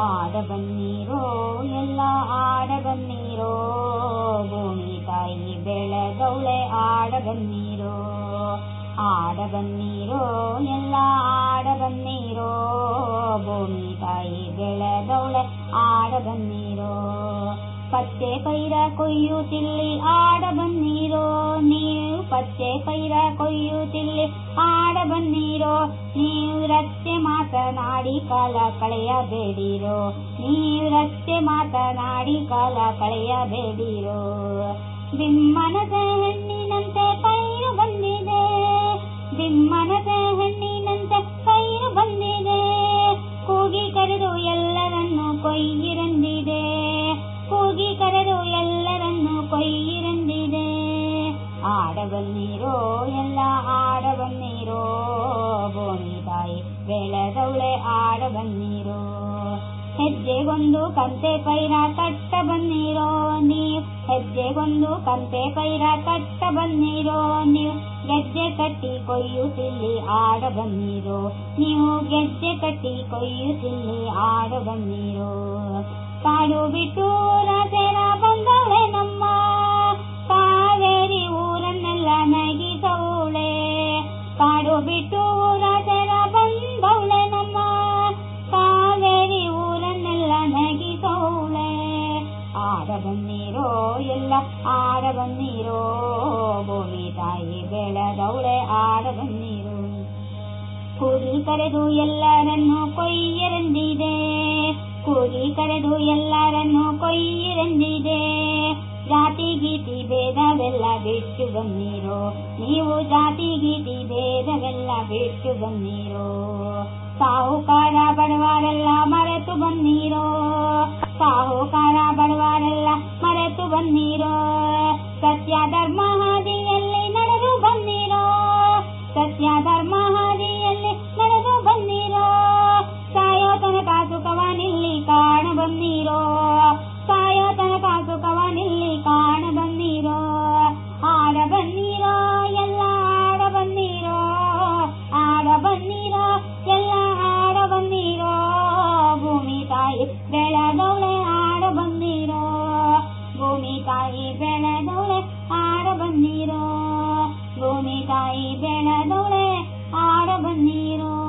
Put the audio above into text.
ಆಡ ಬನ್ನೀರೋ ಎಲ್ಲ ಆಡ ಬನ್ನೀರೋ ಭೂಮಿ ತಾಯಿ ಬೆಳೆದವಳೆ ಆಡ ಬನ್ನೀರೋ ಆಡ ಬನ್ನೀರೋ ಎಲ್ಲ ಆಡ ಬನ್ನೀರೋ ಭೂಮಿ ತಾಯಿ ಬೆಳೆದವಳೆ ಆಡ ಬನ್ನೀರೋ ಪಚ್ಚೆ ಪೈರ ಕೊಯ್ಯುತ್ತಿಲ್ಲಿ ಆಡ ಬನ್ನೀರೋ ನೀವು ಪತ್ತೆ ಪೈರ ಕೊಯ್ಯುತ್ತಿಲ್ಲಿ ಆಡ ಬನ್ನೀರೋ ನೀವು ರಸ್ತೆ ಮಾತನಾಡಿ ಕಾಲ ಕಳೆಯಬೇಡಿರೋ, ನೀವು ರಸ್ತೆ ಮಾತನಾಡಿ ಕಾಲ ಕಳೆಯಬೇಡಿರೋ. ಬಿಮ್ಮನದ ಹೆಣ್ಣಿನಂತೆ ಪೈರು ಬಂದಿದೆ ಬಿಮ್ಮನದ ಹೆಣ್ಣಿನಂತೆ ಪೈರು ಬಂದಿದೆ. ಕೂಗಿ ಕರೆದು ಎಲ್ಲರನ್ನು ಕೊಯ್ಯಿರಂದಿದೆ ಆಡ ಬನ್ನಿರೋ ಹೆಜ್ಜೆಗೊಂದು ಕಂತೆ ಪೈರ ಕಟ್ಟ ಬನ್ನಿರೋ ನೀವು. ಹೆಜ್ಜೆಗೊಂದು ಕಂತೆ ಪೈರ ಕಟ್ಟ ಬನ್ನಿರೋ ನೀವು. ಗೆಜ್ಜೆ ಕಟ್ಟಿ ಕೊಯ್ಯುತ್ತಿಲ್ಲಿ ಆಡ ಬನ್ನೀರೋ ನೀವು ಗೆಜ್ಜೆ ಕಟ್ಟಿ ಕೊಯ್ಯುತ್ತಿಲ್ಲಿ ಆಡ ಬನ್ನಿರೋ ಕಾಡು ಬಿಟ್ಟು ಬನ್ನೀರೋ ಎಲ್ಲ ಆಡ ಬನ್ನಿರೋ ಭೂಮಿ ತಾಯಿ ಬೆಳೆದವಳೆ ಆಡ ಬಂದಿರೋ. ಕೂಗಿ ಕರೆದು ಎಲ್ಲರನ್ನು ಕೊಯ್ಯರಂದಿದೆ ಕೂಗಿ ಕರೆದು ಎಲ್ಲರನ್ನು ಕೊಯ್ಯರಂದಿದೆ. ಜಾತಿ ಗೀತಿ ಭೇದವೆಲ್ಲ ಬಿಟ್ಟು ಬನ್ನಿರೋ ನೀವು ಜಾತಿ ಗೀತಿ ಭೇದವೆಲ್ಲ ಬಿಟ್ಟು ಬನ್ನಿರೋ ಸಾಹುಕಾರ ಬಡವರೆಲ್ಲ ಮರೆತು ಬನ್ನಿರೋ ಸಾಹು manera ಬೆಳದೊಳೆ ಆಡ ಬನ್ನಿರೋ